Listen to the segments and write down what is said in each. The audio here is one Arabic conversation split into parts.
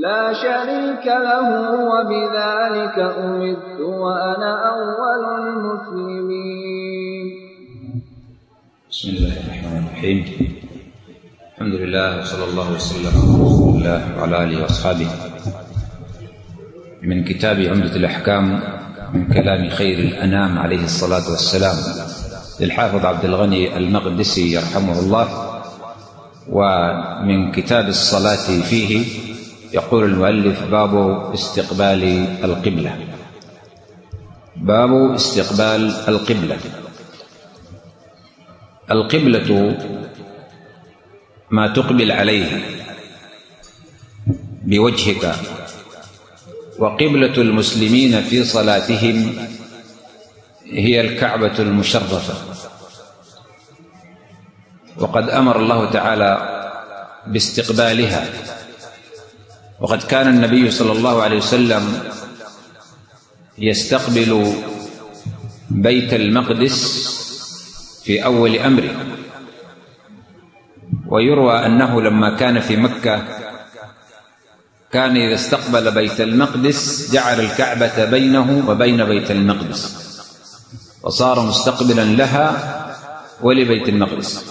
لا شريك له وبذلك أمرت وأنا أول المسلمين. بسم الله الرحمن الرحيم. الحمد لله وصلى الله وسلم على رسول الله وعلى آله وأصحابه. من كتاب عمدة الأحكام من كلام خير الأنام عليه الصلاة والسلام للحافظ عبد الغني المقدسي يرحمه الله ومن كتاب الصلاة فيه يقول المؤلف باب استقبال القبلة. باب استقبال القبلة. القبلة ما تقبل عليه بوجهك وقبلة المسلمين في صلاتهم هي الكعبة المشرفة. وقد أمر الله تعالى باستقبالها. وقد كان النبي صلى الله عليه وسلم يستقبل بيت المقدس في أول أمره. ويروى أنه لما كان في مكة كان إذا استقبل بيت المقدس جعل الكعبة بينه وبين بيت المقدس وصار مستقبلا لها ولبيت المقدس.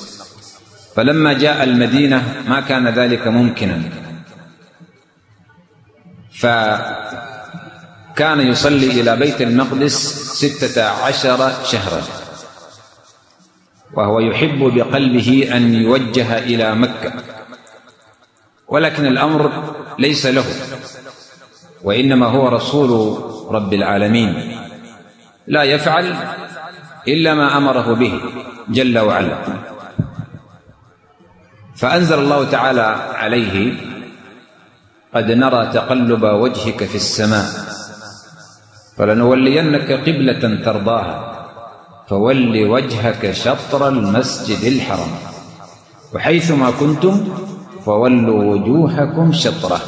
فلما جاء المدينة ما كان ذلك ممكنا. فكان يصلي إلى بيت المقدس ستة عشر شهرا وهو يحب بقلبه أن يوجه إلى مكة ولكن الأمر ليس له وإنما هو رسول رب العالمين لا يفعل إلا ما أمره به جل وعلا. فأنزل الله تعالى عليه قد نرى تقلب وجهك في السماء فلنولينك قبلة ترضاها فول وجهك شطر المسجد الحرام وحيثما كنتم فولوا وجوهكم شطره.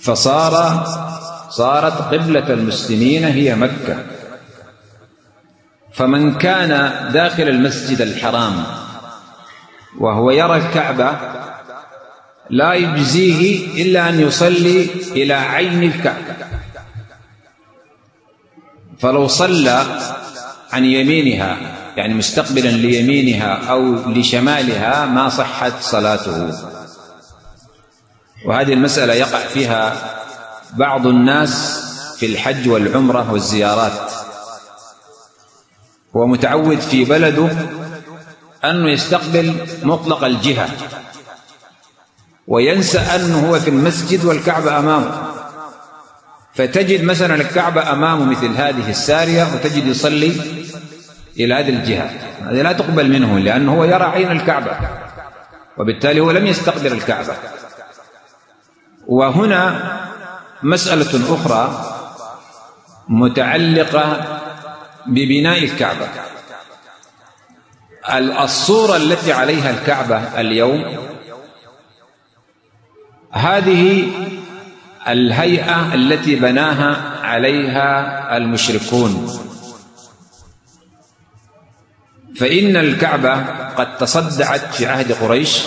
فصار صارت قبلة المسلمين هي مكة. فمن كان داخل المسجد الحرام وهو يرى الكعبة لا يجزيه إلا أن يصلي إلى عين الكعبة. فلو صلى عن يمينها يعني مستقبلا ليمينها أو لشمالها ما صحت صلاته. وهذه المسألة يقع فيها بعض الناس في الحج والعمرة والزيارات. هو متعود في بلده أنه يستقبل مطلق الجهة. وينسى أنه هو في المسجد والكعبة أمامه. فتجد مثلا الكعبة أمامه مثل هذه السارية وتجد يصلي إلى هذه الجهة هذه لا تقبل منه لأنه هو يرى عين الكعبة وبالتالي هو لم يستقبل الكعبة. وهنا مسألة أخرى متعلقة ببناء الكعبة. الصورة التي عليها الكعبة اليوم هذه الهيئة التي بناها عليها المشركون. فإن الكعبة قد تصدعت في عهد قريش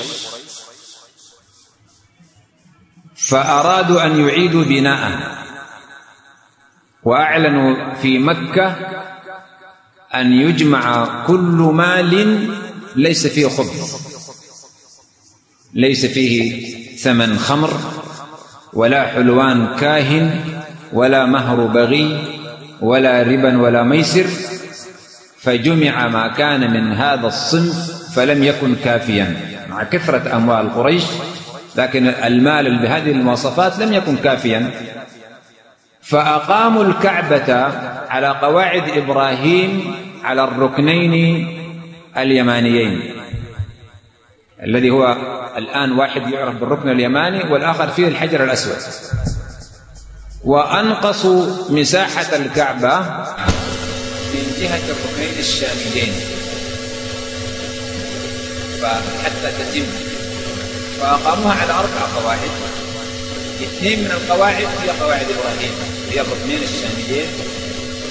فأرادوا أن يعيدوا بناءها وأعلنوا في مكة أن يجمع كل مال ليس فيه خبز ليس فيه ثمن خمر ولا حلوان كاهن ولا مهر بغي ولا ربا ولا ميسر فجمع ما كان من هذا الصنف فلم يكن كافيا. مع كثرة أموال قريش لكن المال بهذه المواصفات لم يكن كافيا. فأقاموا الكعبة على قواعد إبراهيم على الركنين اليمانيين. الذي هو الآن واحد يعرف بالركن اليماني والآخر فيه الحجر الأسود. وأنقص مساحة الكعبة من جهة الركنين الشاملين. حتى تتم. فأقاموها على أربع قواعد. اثنين من القواعد هي قواعد إبراهيم هي الركنين الشاملين.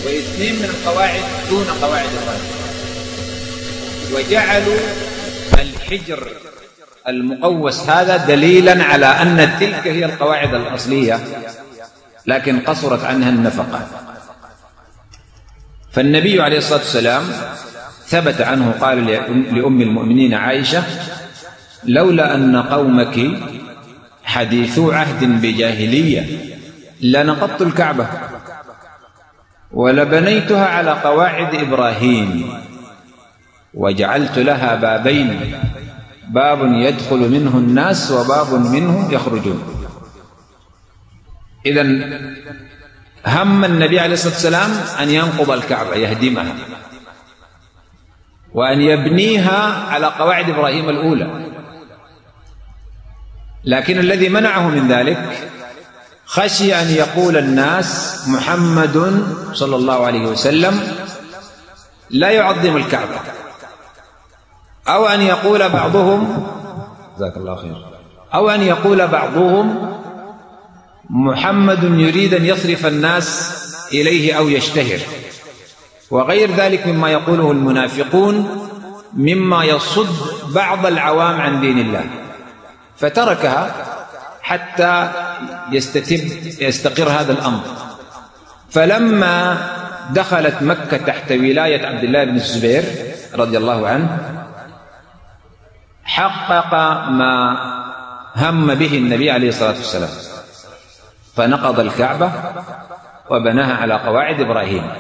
واثنين من القواعد دون قواعد إبراهيم. وجعلوا الحجر المقوس هذا دليلا على أن تلك هي القواعد الأصلية لكن قصرت عنها النفقة. فالنبي عليه الصلاة والسلام ثبت عنه قال لأم المؤمنين عائشة لولا أن قومك حديثو عهد بجاهلية لنقضت الكعبة ولبنيتها على قواعد إبراهيم. وجعلت لها بابين. باب يدخل منه الناس وباب منه يخرجون. إذا هم النبي عليه الصلاة والسلام أن ينقض الكعبة يهدمها. وأن يبنيها على قواعد إبراهيم الأولى. لكن الذي منعه من ذلك خشي أن يقول الناس محمد صلى الله عليه وسلم لا يعظم الكعبة. أو أن يقول بعضهم جزاك الله خير. أو أن يقول بعضهم محمد يريد أن يصرف الناس إليه أو يشتهر. وغير ذلك مما يقوله المنافقون مما يصد بعض العوام عن دين الله. فتركها حتى يستتب يستقر هذا الأمر. فلما دخلت مكة تحت ولاية عبد الله بن الزبير رضي الله عنه حقق ما هم به النبي عليه الصلاة والسلام. فنقض الكعبة وبناها على قواعد إبراهيم.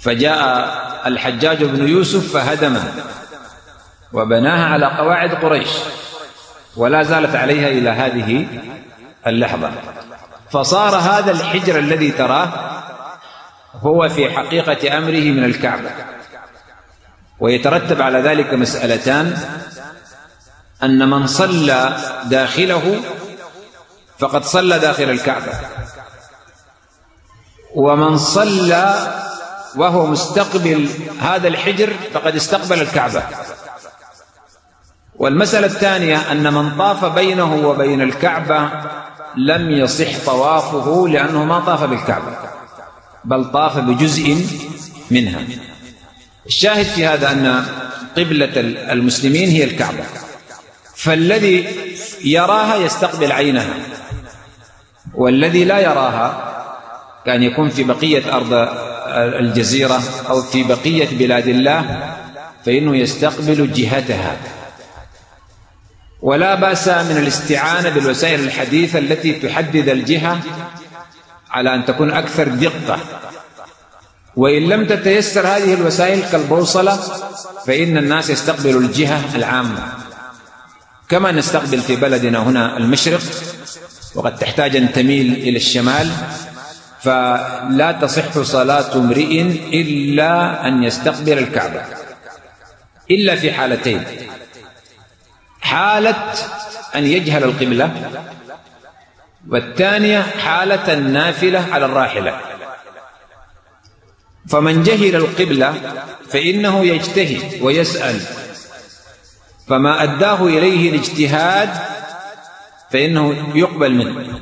فجاء الحجاج بن يوسف فهدمها وبناها على قواعد قريش ولا زالت عليها إلى هذه اللحظة. فصار هذا الحجر الذي تراه هو في حقيقة أمره من الكعبة. ويترتب على ذلك مسألتان. أن من صلى داخله فقد صلى داخل الكعبة. ومن صلى وهو مستقبل هذا الحجر فقد استقبل الكعبة. والمسألة الثانية أن من طاف بينه وبين الكعبة لم يصح طوافه لأنه ما طاف بالكعبة بل طاف بجزء منها. الشاهد في هذا أن قبلة المسلمين هي الكعبة. فالذي يراها يستقبل عينها. والذي لا يراها كان يكون في بقية أرض الجزيرة أو في بقية بلاد الله فإنه يستقبل جهتها. ولا بأس من الاستعانة بالوسائل الحديثة التي تحدد الجهة على أن تكون أكثر دقة. وإن لم تتيسر هذه الوسائل كالبوصلة فإن الناس يستقبلوا الجهة العامة. كما نستقبل في بلدنا هنا المشرق وقد تحتاج أن تميل إلى الشمال فلا تصح صلاة امرئ إلا أن يستقبل الكعبة. إلا في حالتين. حالة أن يجهل القبلة والثانية حالة النافلة على الراحلة. فمن جهل القبلة فإنه يجتهد ويسأل. فما أداه إليه الاجتهاد فإنه يقبل منه.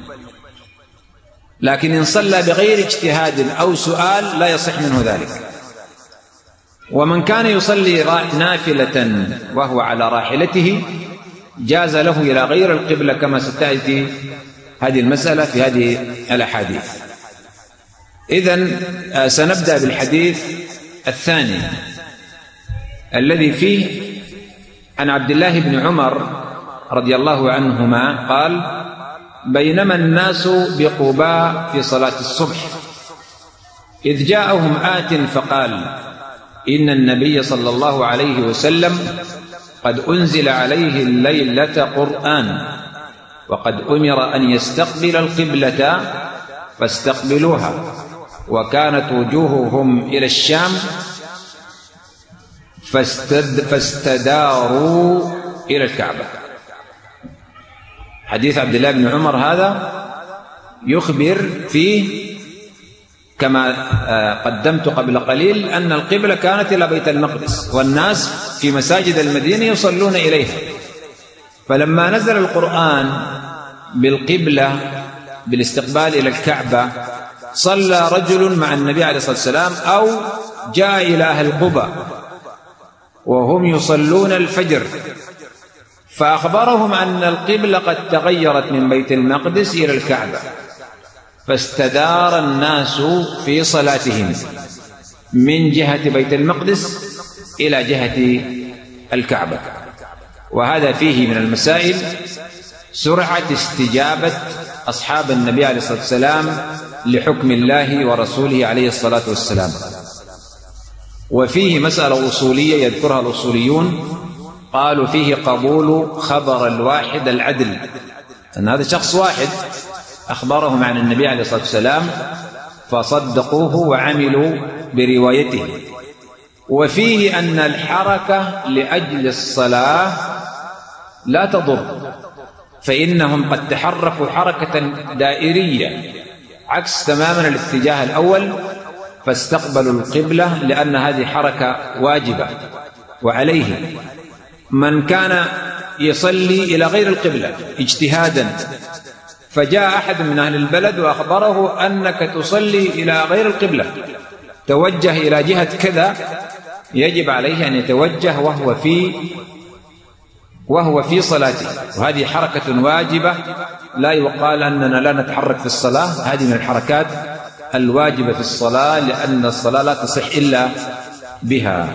لكن إن صلى بغير اجتهاد أو سؤال لا يصح منه ذلك. ومن كان يصلي نافلة وهو على راحلته جاز له إلى غير القبلة كما ستأتي هذه المسألة في هذه الأحاديث. إذا آه، سنبدأ بالحديث الثاني الذي فيه عن عبد الله بن عمر رضي الله عنهما قال بينما الناس بقباء في صلاة الصبح إذ جاءهم آت فقال إن النبي صلى الله عليه وسلم قد أنزل عليه الليلة قرآن وقد أمر أن يستقبل القبلة فاستقبلوها. وكانت وجوههم إلى الشام فاستد فاستداروا إلى الكعبة. حديث عبد الله بن عمر هذا يخبر فيه كما آه، قدمت قبل قليل أن القبلة كانت إلى بيت المقدس والناس في مساجد المدينة يصلون إليها. فلما نزل القرآن بالقبلة بالاستقبال إلى الكعبة صلى رجل مع النبي عليه الصلاة والسلام أو جاء إلى أهل قبى وهم يصلون الفجر. فأخبرهم أن القبلة قد تغيرت من بيت المقدس إلى الكعبة. فاستدار الناس في صلاتهم من جهة بيت المقدس إلى جهة الكعبة. وهذا فيه من المسائل سرعة استجابة أصحاب النبي عليه الصلاة والسلام لحكم الله ورسوله عليه الصلاة والسلام. وفيه مسألة أصولية يذكرها الأصوليون. قالوا فيه قبول خبر الواحد العدل. أن هذا شخص واحد أخبرهم عن النبي عليه الصلاة والسلام فصدقوه وعملوا بروايته. وفيه أن الحركة لأجل الصلاة لا تضر فإنهم قد تحركوا حركة دائرية. عكس تماما الاتجاه الأول فاستقبلوا القبلة لأن هذه حركة واجبة. وعليه من كان يصلي إلى غير القبلة اجتهادا فجاء أحد من أهل البلد وأخبره أنك تصلي إلى غير القبلة. توجه إلى جهة كذا يجب عليه أن يتوجه وهو في وهو في صلاته. وهذه حركة واجبة لا يقال أننا لا نتحرك في الصلاة. هذه من الحركات الواجبة في الصلاة لأن الصلاة لا تصح إلا بها.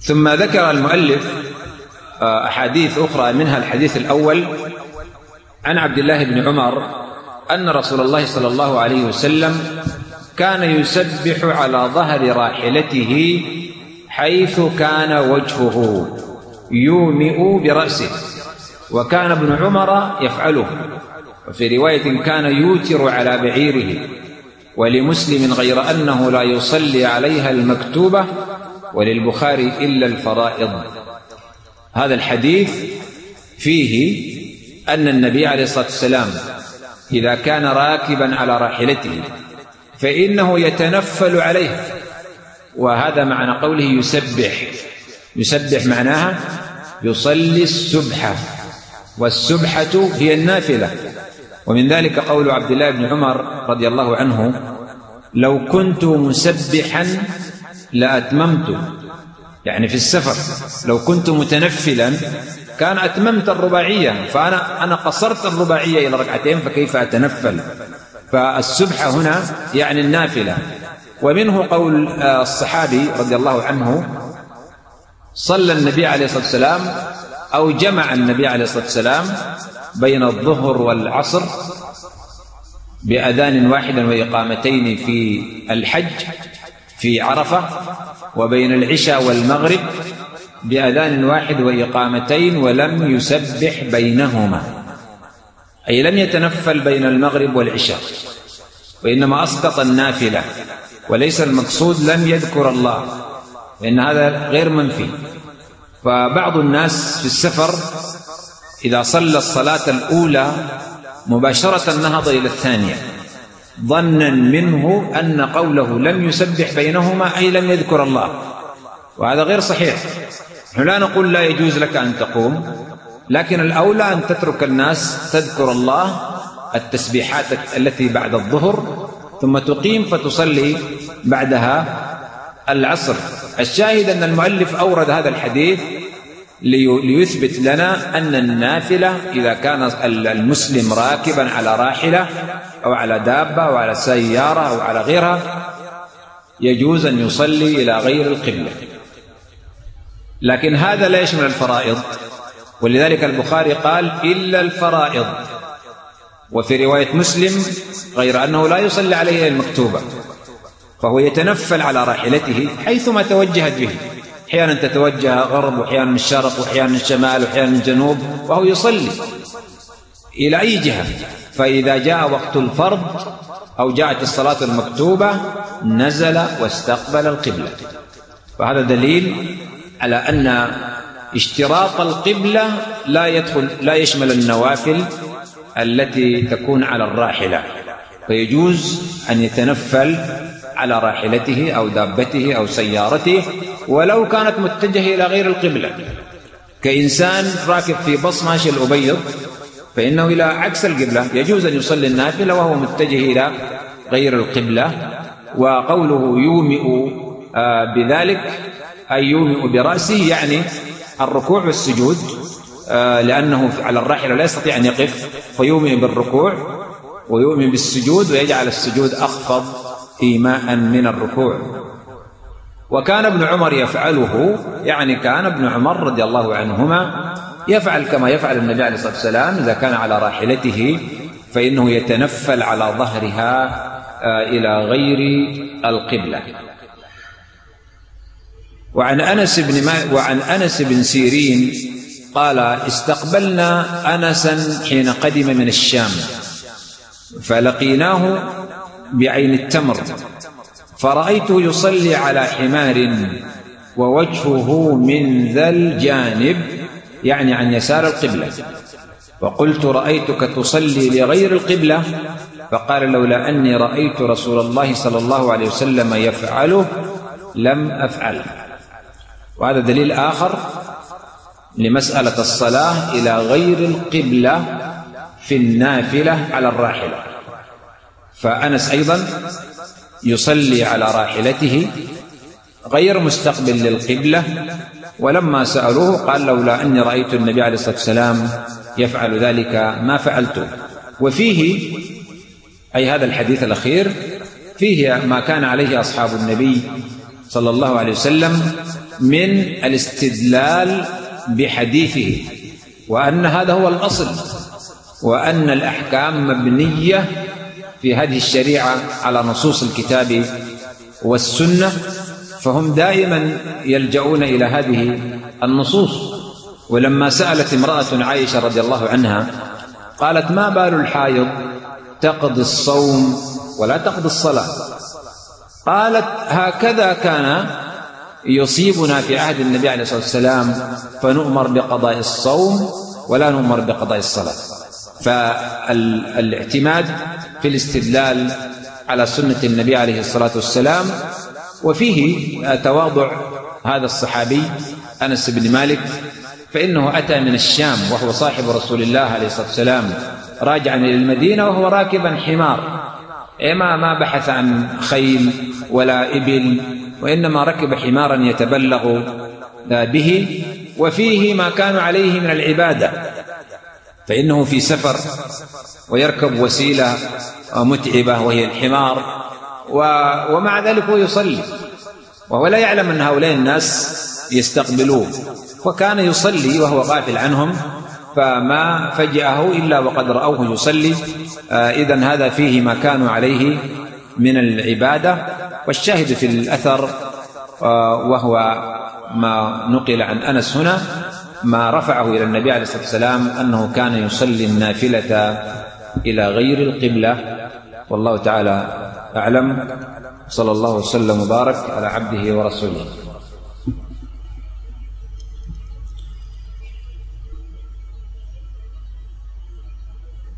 ثم ذكر المؤلف آه، أحاديث أخرى منها الحديث الأول عن عبد الله بن عمر أن رسول الله صلى الله عليه وسلم كان يسبح على ظهر راحلته حيث كان وجهه يومئ برأسه. وكان ابن عمر يفعله. وفي رواية كان يوتر على بعيره ولمسلم غير أنه لا يصلي عليها المكتوبة وللبخاري إلا الفرائض. هذا الحديث فيه أن النبي عليه الصلاة والسلام إذا كان راكبا على راحلته فإنه يتنفل عليها وهذا معنى قوله يسبح. يسبح معناها يصلي السبحة والسبحة هي النافلة. ومن ذلك قول عبد الله بن عمر رضي الله عنه لو كنت مسبحا لأتممت. يعني في السفر لو كنت متنفلا كان أتممت الرباعية فأنا أنا قصرت الرباعية إلى ركعتين فكيف أتنفل؟ فالسبحة هنا يعني النافلة. ومنه قول آه، الصحابي رضي الله عنه صلى النبي عليه الصلاة والسلام أو جمع النبي عليه الصلاة والسلام بين الظهر والعصر بأذان واحد وإقامتين في الحج في عرفة وبين العشاء والمغرب بأذان واحد وإقامتين ولم يسبح بينهما. أي لم يتنفل بين المغرب والعشاء وإنما أسقط النافلة وليس المقصود لم يذكر الله لأن هذا غير منفي. فبعض الناس في السفر إذا صلى الصلاة الأولى مباشرة نهض إلى الثانية. ظنا منه أن قوله لم يسبح بينهما أي لم يذكر الله. وهذا غير صحيح. نحن لا نقول لا يجوز لك أن تقوم لكن الأولى أن تترك الناس تذكر الله التسبيحات التي بعد الظهر ثم تقيم فتصلي بعدها العصر. الشاهد أن المؤلف أورد هذا الحديث ليثبت لنا أن النافلة إذا كان المسلم راكبا على راحلة أو على دابة أو على سيارة أو على غيرها يجوز أن يصلي إلى غير القبلة. لكن هذا لا يشمل الفرائض؟ ولذلك البخاري قال إلا الفرائض. وفي رواية مسلم غير أنه لا يصلي عليه المكتوبة فهو يتنفل على راحلته حيثما توجهت به. أحيانا تتوجه غرب وأحيانا من الشرق وأحيانا من الشمال وأحيانا من الجنوب وهو يصلي إلى أي جهة. فإذا جاء وقت الفرض أو جاءت الصلاة المكتوبة نزل واستقبل القبلة. وهذا دليل على أن اشتراط القبلة لا يدخل لا يشمل النوافل التي تكون على الراحلة. فيجوز أن يتنفل على راحلته أو دابته أو سيارته ولو كانت متجهة إلى غير القبلة. كإنسان راكب في بص ماشي الأبيض فإنه إلى عكس القبلة يجوز أن يصلي النافلة وهو متجه إلى غير القبلة وقوله يومئ آه، بذلك أي يومئ برأسه يعني الركوع والسجود آه، لأنه على الراحلة لا يستطيع أن يقف فيومئ بالركوع ويؤمن بالسجود ويجعل السجود أخفض إيماء من الركوع. وكان ابن عمر يفعله يعني كان ابن عمر رضي الله عنهما يفعل كما يفعل النبي عليه الصلاة والسلام إذا كان على راحلته فإنه يتنفل على ظهرها آه، إلى غير القبلة. وعن أنس بن ما وعن أنس بن سيرين قال استقبلنا أنسا حين قدم من الشام فلقيناه بعين التمر فرأيته يصلي على حمار ووجهه من ذا الجانب يعني عن يسار القبلة. وقلت رأيتك تصلي لغير القبلة؟ فقال لولا أني رأيت رسول الله صلى الله عليه وسلم يفعله لم أفعله. وهذا دليل آخر لمسألة الصلاة إلى غير القبلة في النافلة على الراحلة. فأنس أيضا يصلي على راحلته غير مستقبل للقبلة. ولما سألوه قال لولا أني رأيت النبي عليه الصلاة والسلام يفعل ذلك ما فعلته. وفيه أي هذا الحديث الأخير فيه ما كان عليه أصحاب النبي صلى الله عليه وسلم من الاستدلال بحديثه وأن هذا هو الأصل وأن الأحكام مبنية في هذه الشريعة على نصوص الكتاب والسنة فهم دائما يلجؤون إلى هذه النصوص. ولما سألت امرأة عائشة رضي الله عنها قالت ما بال الحائض تقضي الصوم ولا تقضي الصلاة؟ قالت هكذا كان يصيبنا في عهد النبي عليه الصلاة والسلام فنؤمر بقضاء الصوم ولا نؤمر بقضاء الصلاة. فالاعتماد في الاستدلال على سنة النبي عليه الصلاة والسلام وفيه تواضع هذا الصحابي أنس بن مالك فإنه أتى من الشام وهو صاحب رسول الله عليه الصلاة والسلام راجعا إلى المدينة وهو راكبا حمار ما ما بحث عن خيل ولا إبل وإنما ركب حمارا يتبلغ به وفيه ما كان عليه من العبادة فإنه في سفر ويركب وسيلة متعبة وهي الحمار ومع ذلك هو يصلي. وهو لا يعلم أن هؤلاء الناس يستقبلوه. وكان يصلي وهو غافل عنهم فما فجأه إلا وقد رأوه يصلي. آه إذا هذا فيه ما كانوا عليه من العبادة. والشاهد في الأثر آه وهو ما نقل عن أنس هنا. ما رفعه إلى النبي عليه الصلاة والسلام أنه كان يصلي النافلة إلى غير القبلة. والله تعالى أعلم. صلى الله وسلم وبارك على عبده ورسوله.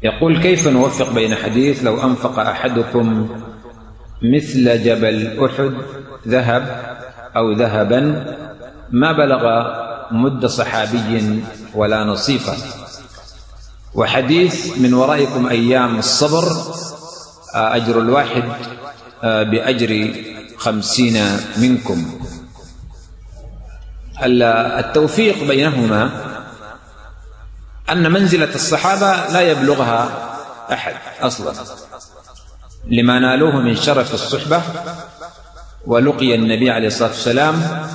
يقول كيف نوفق بين حديث لو أنفق أحدكم مثل جبل أحد ذهب أو ذهبا ما بلغ مد صحابي ولا نصيفا وحديث من ورائكم أيام الصبر أجر الواحد بأجر خمسين منكم. التوفيق بينهما أن منزلة الصحابة لا يبلغها أحد أصلا. لما نالوه من شرف الصحبة ولقي النبي عليه الصلاة والسلام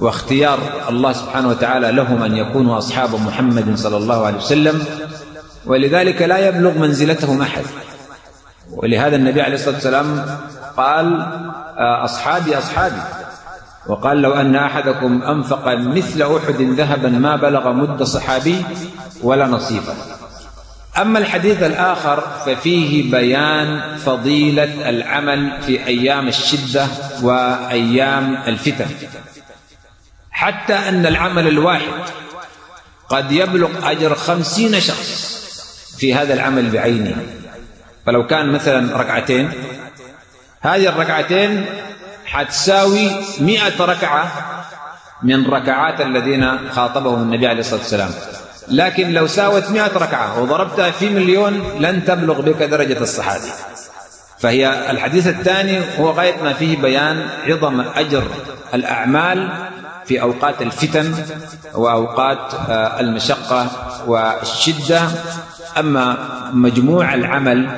واختيار الله سبحانه وتعالى لهم أن يكونوا أصحاب محمد صلى الله عليه وسلم ولذلك لا يبلغ منزلتهم أحد. ولهذا النبي عليه الصلاة والسلام قال آه، أصحابي أصحابي. وقال لو أن أحدكم أنفق مثل أحد ذهبا ما بلغ مد صحابي ولا نصيفا أما الحديث الآخر ففيه بيان فضيلة العمل في أيام الشدة وأيام الفتن. حتى أن العمل الواحد قد يبلغ أجر خمسين شخص في هذا العمل بعينه. فلو كان مثلا ركعتين هذه الركعتين حتساوي مئة ركعة من ركعات الذين خاطبهم النبي عليه الصلاة والسلام. لكن لو ساوت مئة ركعة وضربتها في مليون لن تبلغ بك درجة الصحابي فهي الحديث الثاني هو غاية ما فيه بيان عظم أجر الأعمال في أوقات الفتن وأوقات آه، المشقة والشدة. أما مجموع العمل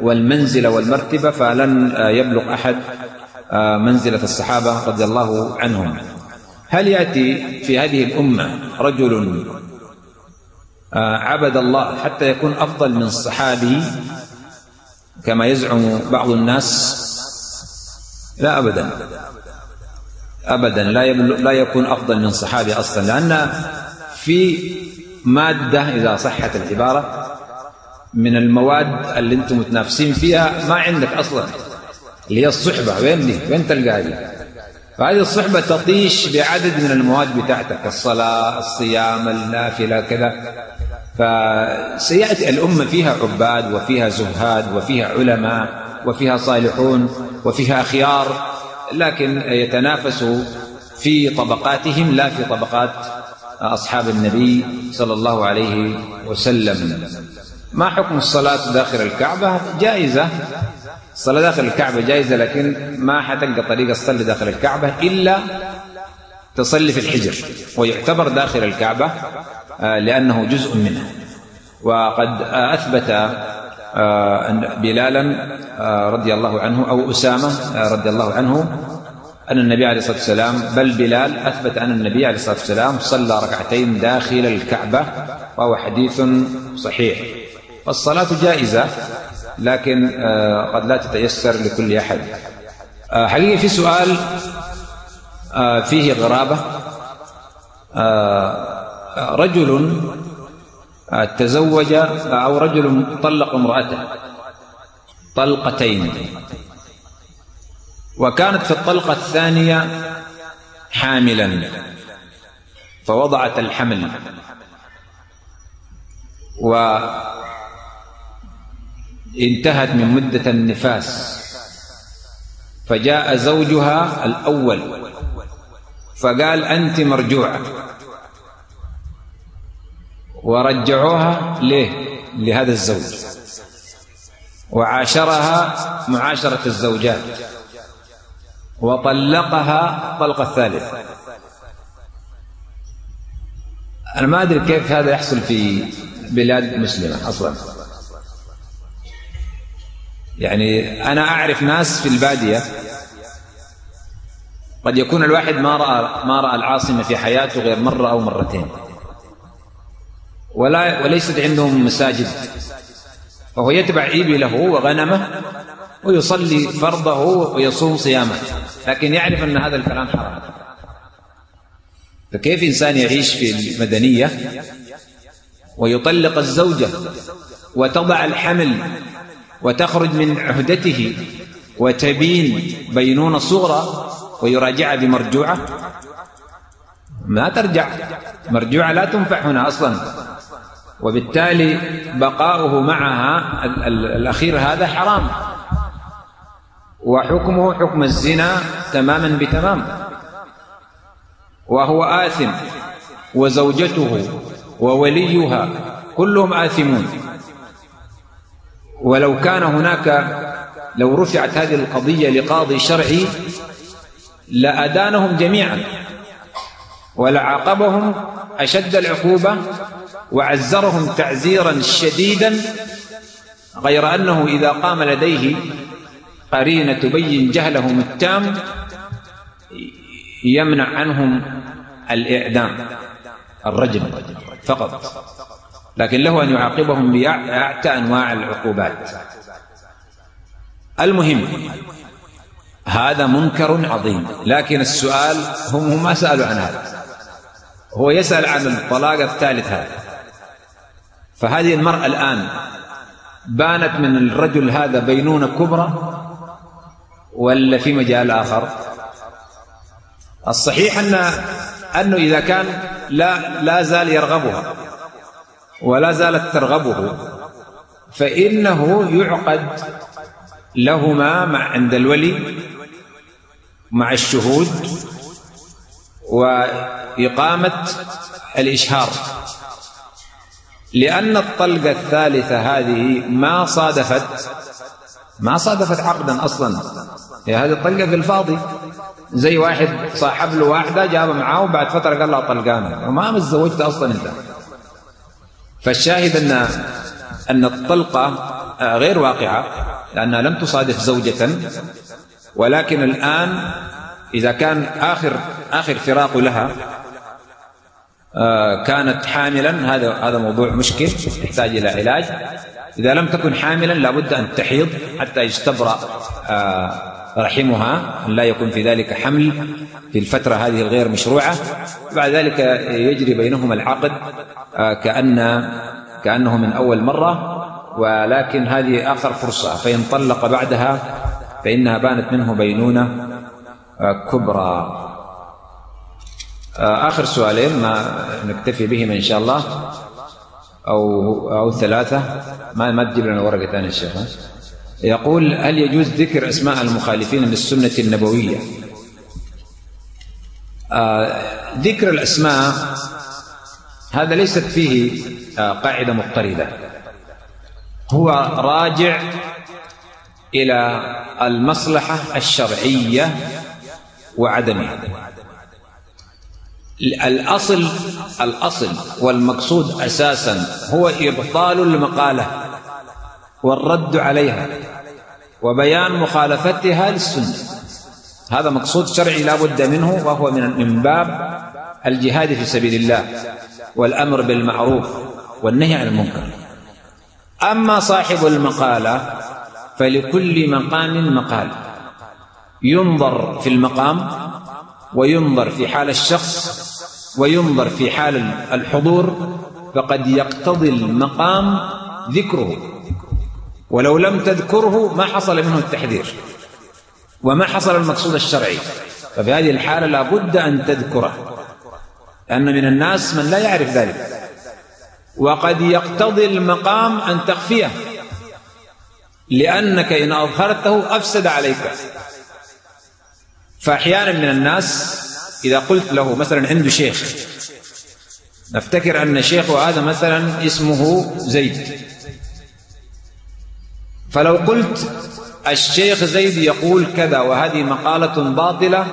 والمنزلة والمرتبة فلن آه، يبلغ أحد آه، منزلة الصحابة رضي الله عنهم. هل يأتي في هذه الأمة رجل عبد الله حتى يكون أفضل من الصحابي كما يزعم بعض الناس؟ لا أبدا. أبدا لا لا يكون أفضل من صحابي أصلا لأن في مادة إذا صحت العبارة من المواد اللي أنتم متنافسين فيها ما عندك أصلا اللي هي الصحبة وين دي؟ وين تلقاها دي؟ فهذه الصحبة تطيش بعدد من المواد بتاعتك الصلاة الصيام النافلة كذا فسيأتي الأمة فيها عباد وفيها زهاد وفيها علماء وفيها صالحون وفيها خيار لكن يتنافسوا في طبقاتهم لا في طبقات أصحاب النبي صلى الله عليه وسلم. ما حكم الصلاة داخل الكعبة؟ جائزة. الصلاة داخل الكعبة جائزة لكن ما حتلقى طريقة تصلي داخل الكعبة إلا تصلي في الحجر ويعتبر داخل الكعبة آه، لأنه جزء منها. وقد أثبت آه، بلالا آه، رضي الله عنه أو أسامة رضي الله عنه أن النبي عليه الصلاة والسلام بل بلال أثبت أن النبي عليه الصلاة والسلام صلى ركعتين داخل الكعبة وهو حديث صحيح. والصلاة جائزة لكن قد لا تتيسر لكل أحد. حقيقة في سؤال فيه غرابة. رجل تزوج أو رجل طلق امرأته طلقتين. وكانت في الطلقة الثانية حاملا فوضعت الحمل. وانتهت من مدة النفاس. فجاء زوجها الأول فقال أنت مرجوعة. ورجعوها ليه؟ لهذا الزوج. وعاشرها معاشرة الزوجات. وطلقها الطلقة الثالثة. أنا ما أدري كيف هذا يحصل في بلاد مسلمة أصلا. يعني أنا أعرف ناس في البادية. قد يكون الواحد ما رأى ما رأى العاصمة في حياته غير مرة أو مرتين. ولا وليست عندهم مساجد. فهو يتبع إبله وغنمه ويصلي فرضه ويصوم صيامه. لكن يعرف أن هذا الكلام حرام. فكيف إنسان يعيش في المدنية ويطلق الزوجة وتضع الحمل وتخرج من عهدته وتبين بينونة صغرى ويراجعها بمرجوعة؟ ما ترجع. مرجوعة لا تنفع هنا أصلا. وبالتالي بقاؤه معها الأخير هذا حرام. وحكمه حكم الزنا تماما بتمام. وهو آثم وزوجته ووليها كلهم آثمون. ولو كان هناك لو رفعت هذه القضية لقاضي شرعي لأدانهم جميعا ولعاقبهم أشد العقوبة وعزرهم تعزيرا شديدا غير أنه إذا قام لديه قرينة تبين جهلهم التام يمنع عنهم الإعدام الرجم فقط. لكن له أن يعاقبهم بأعتى أنواع العقوبات. المهم هذا منكر عظيم لكن السؤال هم ما سألوا عن هذا. هو يسأل عن الطلاق الثالث هذا. فهذه المرأة الآن بانت من الرجل هذا بينونة كبرى ولا في مجال آخر؟ الصحيح أن أنه إذا كان لا لا زال يرغبها ولا زالت ترغبه فإنه يعقد لهما مع عند الولي مع الشهود وإقامة الإشهار. لأن الطلقة الثالثة هذه ما صادفت ما صادفت عقدا أصلا. هي هذه الطلقة في الفاضي. زي واحد صاحب له واحدة جابها معاه وبعد فترة قال لها طلقانة وما متزوجت أصلا أنت فالشاهد أن أن الطلقة غير واقعة لأنها لم تصادف زوجة. ولكن الآن إذا كان آخر آخر فراق لها آه، كانت حاملا هذا هذا موضوع مشكل يحتاج إلى علاج. إذا لم تكن حاملا لابد أن تحيض حتى يستبرأ آه، رحمها أن لا يكون في ذلك حمل في الفترة هذه الغير مشروعة. بعد ذلك يجري بينهما العقد آه، كأن كأنه من أول مرة ولكن هذه آخر فرصة. فإن طلق بعدها فإنها بانت منه بينونة كبرى. آخر سؤالين ما نكتفي بهما إن شاء الله. أو أو ثلاثة. ما ما تجيب لنا ورقة ثانية الشيخ يقول هل يجوز ذكر أسماء المخالفين للسنة النبوية؟ آه ذكر الأسماء هذا ليست فيه آه قاعدة مضطردة. هو راجع إلى المصلحة الشرعية وعدمها. الأصل الأصل والمقصود أساسا هو إبطال المقالة والرد عليها وبيان مخالفتها للسنة. هذا مقصود شرعي لا بد منه وهو من من باب الجهاد في سبيل الله والأمر بالمعروف والنهي عن المنكر. أما صاحب المقالة فلكل مقام مقال. ينظر في المقام وينظر في حال الشخص وينظر في حال الحضور فقد يقتضي المقام ذكره. ولو لم تذكره ما حصل منه التحذير وما حصل المقصود الشرعي. ففي هذه الحالة لا بد أن تذكره لأن من الناس من لا يعرف ذلك. وقد يقتضي المقام أن تخفيه لأنك إن أظهرته أفسد عليك. فأحيانا من الناس إذا قلت له مثلا عنده شيخ نفتكر أن شيخه هذا مثلا اسمه زيد. فلو قلت الشيخ زيد يقول كذا وهذه مقالة باطلة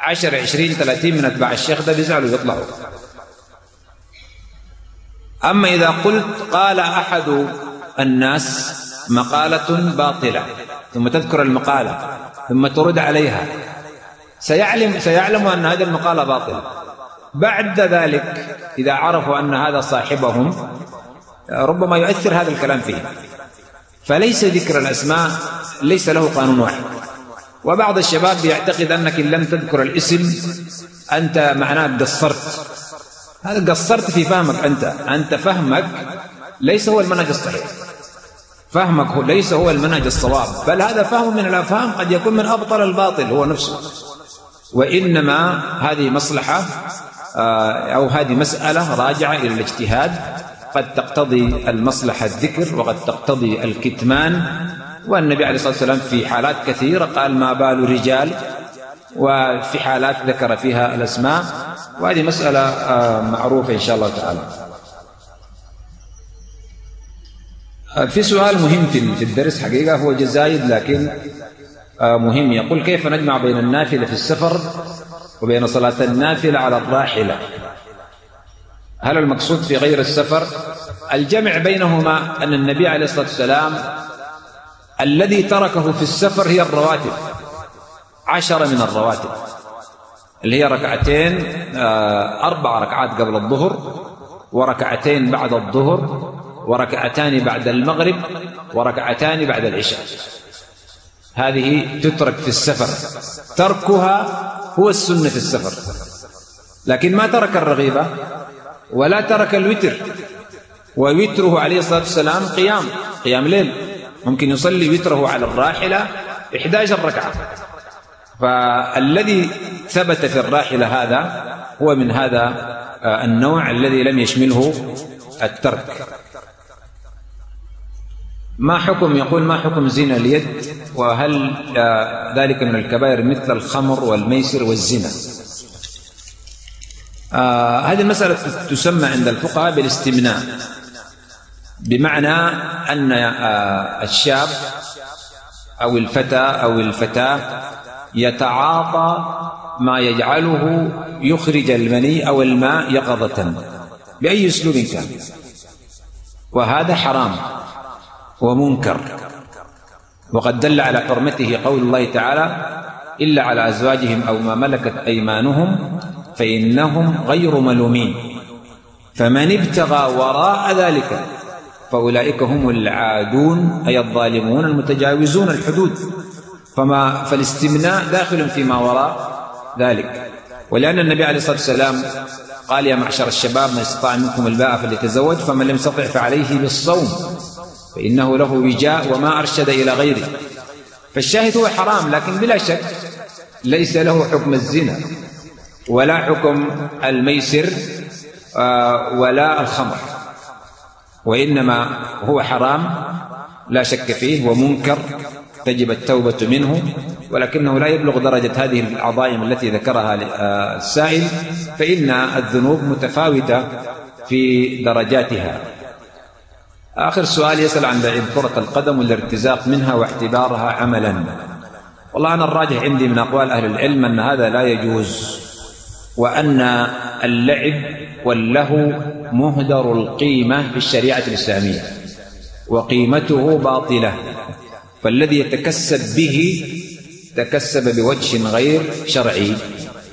عشر عشرين ثلاثين من أتباع الشيخ ده بيزعلوا يطلعوا أما إذا قلت قال أحد الناس مقالة باطلة ثم تذكر المقالة ثم ترد عليها سيعلم سيعلم أن هذه المقالة باطلة. بعد ذلك إذا عرفوا أن هذا صاحبهم ربما يؤثر هذا الكلام فيه. فليس ذكر الأسماء ليس له قانون واحد. وبعض الشباب يعتقد أنك إن لم تذكر الاسم أنت معناه قصرت. هذا قصرت في فهمك أنت. أنت فهمك ليس هو المنهج الصحيح. فهمك ليس هو المنهج الصواب. بل هذا فهم من الأفهام قد يكون من أبطل الباطل هو نفسه. وإنما هذه مصلحة آه، أو هذه مسألة راجعة إلى الاجتهاد. قد تقتضي المصلحة الذكر وقد تقتضي الكتمان. والنبي عليه الصلاة والسلام في حالات كثيرة قال ما بال رجال؟ وفي حالات ذكر فيها الأسماء. وهذه مسألة آه، معروفة إن شاء الله تعالى. آه، في سؤال مهم في الدرس حقيقة هو جزايد لكن مهم. يقول كيف نجمع بين النافلة في السفر وبين صلاة النافلة على الراحلة؟ هل المقصود في غير السفر؟ الجمع بينهما أن النبي عليه الصلاة والسلام الذي تركه في السفر هي الرواتب. عشر من الرواتب. اللي هي ركعتين آه، أربع ركعات قبل الظهر وركعتين بعد الظهر وركعتان بعد المغرب وركعتان بعد العشاء. هذه تترك في السفر. تركها هو السنة في السفر. لكن ما ترك الرغيبة ولا ترك الوتر. ووتره عليه الصلاة والسلام قيام قيام ليل. ممكن يصلي وتره على الراحلة 11 ركعة. فالذي ثبت في الراحلة هذا هو من هذا آه، النوع الذي لم يشمله الترك. ما حكم يقول ما حكم زنا اليد؟ وهل آه، ذلك من الكبائر مثل الخمر والميسر والزنا؟ آه هذه المسألة تسمى عند الفقهاء بالاستمناء بمعنى أن آه الشاب أو الفتى أو الفتاة يتعاطى ما يجعله يخرج المني أو الماء يقظة بأي أسلوب كان. وهذا حرام. ومنكر. وقد دل على حرمته قول الله تعالى إلا على أزواجهم أو ما ملكت أيمانهم فإنهم غير ملومين. فمن ابتغى وراء ذلك فأولئك هم العادون أي الظالمون المتجاوزون الحدود. فما فالاستمناء داخل فيما وراء ذلك. ولأن النبي عليه الصلاة والسلام قال يا معشر الشباب من استطاع منكم الباء فليتزوج فمن لم يستطع فعليه بالصوم. فإنه له وجاء وما أرشد إلى غيره. فالشاهد هو حرام لكن بلا شك ليس له حكم الزنا ولا حكم الميسر آه، ولا الخمر. وإنما هو حرام لا شك فيه ومنكر تجب التوبة منه ولكنه لا يبلغ درجة هذه العظائم التي ذكرها آه، السائل فإن الذنوب متفاوتة في درجاتها. آخر سؤال يسأل عن لعب كرة القدم والارتزاق منها واعتبارها عملا. والله أنا الراجح عندي من أقوال أهل العلم أن هذا لا يجوز وأن اللعب واللهو مهدر القيمة في الشريعة الإسلامية وقيمته باطلة. فالذي يتكسب به تكسب بوجه غير شرعي.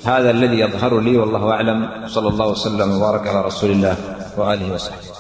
هذا الذي يظهر لي والله أعلم. صلى الله وسلم وبارك على رسول الله وآله وصحبه.